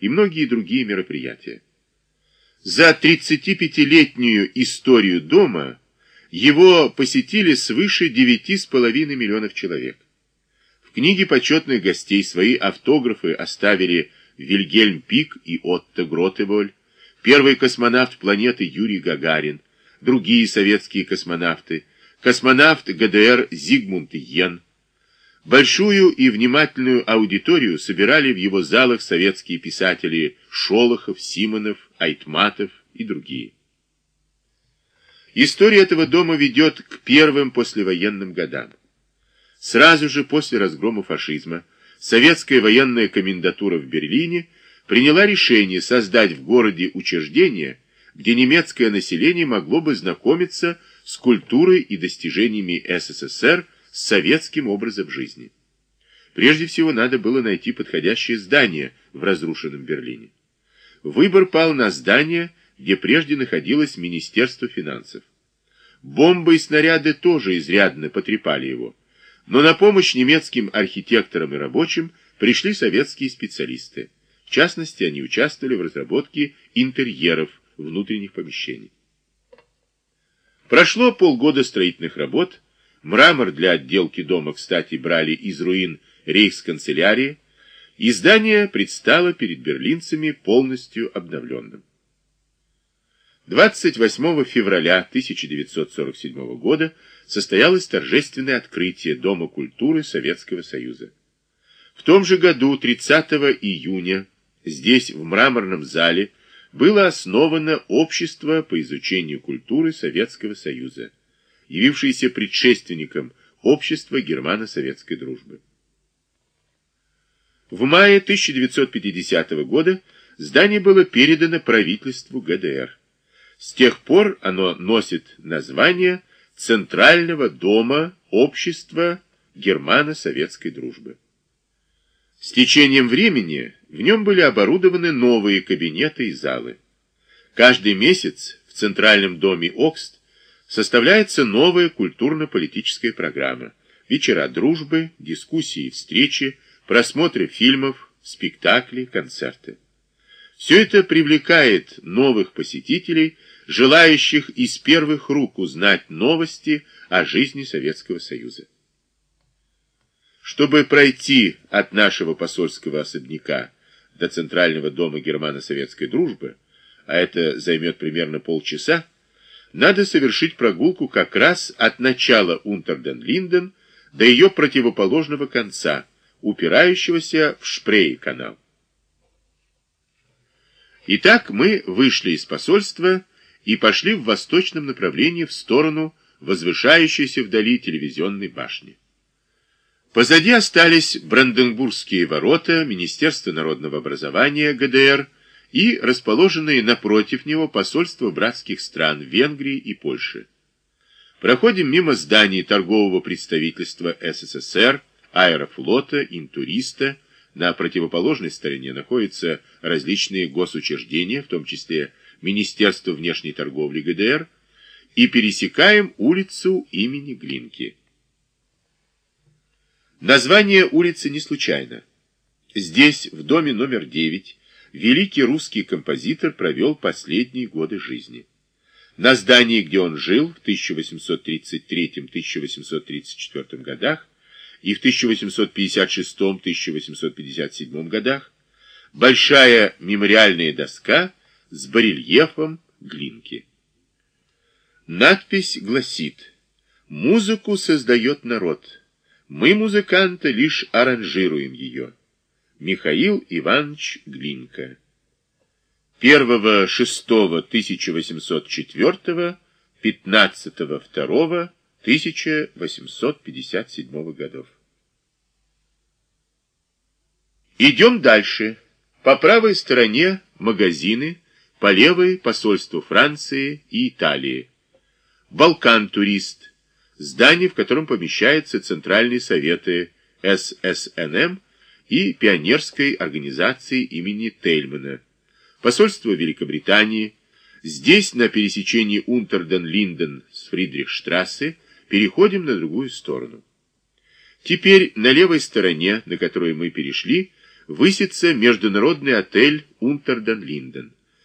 и многие другие мероприятия. За 35-летнюю историю дома его посетили свыше 9,5 миллионов человек. В книге почетных гостей свои автографы оставили Вильгельм Пик и Отто Гротеволь, первый космонавт планеты Юрий Гагарин, другие советские космонавты, космонавт ГДР Зигмунд Йен. Большую и внимательную аудиторию собирали в его залах советские писатели Шолохов, Симонов, Айтматов и другие. История этого дома ведет к первым послевоенным годам. Сразу же после разгрома фашизма советская военная комендатура в Берлине приняла решение создать в городе учреждение, где немецкое население могло бы знакомиться с культурой и достижениями СССР с советским образом жизни. Прежде всего надо было найти подходящее здание в разрушенном Берлине. Выбор пал на здание, где прежде находилось Министерство финансов. Бомбы и снаряды тоже изрядно потрепали его, но на помощь немецким архитекторам и рабочим пришли советские специалисты. В частности, они участвовали в разработке интерьеров внутренних помещений. Прошло полгода строительных работ, мрамор для отделки дома, кстати, брали из руин рейхсканцелярии, и здание предстало перед берлинцами полностью обновленным. 28 февраля 1947 года состоялось торжественное открытие Дома культуры Советского Союза. В том же году, 30 июня, здесь, в мраморном зале, было основано Общество по изучению культуры Советского Союза, явившееся предшественником Общества германо-советской дружбы. В мае 1950 года здание было передано правительству ГДР. С тех пор оно носит название Центрального дома Общества германо-советской дружбы. С течением времени в нем были оборудованы новые кабинеты и залы. Каждый месяц в Центральном доме ОКСТ составляется новая культурно-политическая программа, вечера дружбы, дискуссии и встречи, просмотры фильмов, спектакли, концерты. Все это привлекает новых посетителей, желающих из первых рук узнать новости о жизни Советского Союза. Чтобы пройти от нашего посольского особняка до Центрального дома германо-советской дружбы, а это займет примерно полчаса, надо совершить прогулку как раз от начала Унтерден-Линден до ее противоположного конца, упирающегося в Шпрей-канал. Итак, мы вышли из посольства и пошли в восточном направлении в сторону возвышающейся вдали телевизионной башни. Позади остались Бранденбургские ворота, Министерство народного образования ГДР и расположенные напротив него посольства братских стран Венгрии и Польши. Проходим мимо зданий торгового представительства СССР, аэрофлота, интуриста. На противоположной стороне находятся различные госучреждения, в том числе Министерство внешней торговли ГДР, и пересекаем улицу имени Глинки. Название улицы не случайно. Здесь, в доме номер 9, великий русский композитор провел последние годы жизни. На здании, где он жил в 1833-1834 годах и в 1856-1857 годах, большая мемориальная доска с барельефом Глинки. Надпись гласит «Музыку создает народ». Мы, музыканты, лишь аранжируем ее. Михаил Иванович Глинка. 1.6.1804, 15.2.1857 годов. Идем дальше. По правой стороне магазины, по левой посольство Франции и Италии. Балкан-турист здание, в котором помещаются центральные советы ССНМ и пионерской организации имени Тельмана, посольство Великобритании. Здесь, на пересечении Унтерден-Линден с Фридрихштрассе, переходим на другую сторону. Теперь на левой стороне, на которую мы перешли, высится международный отель Унтерден-Линден.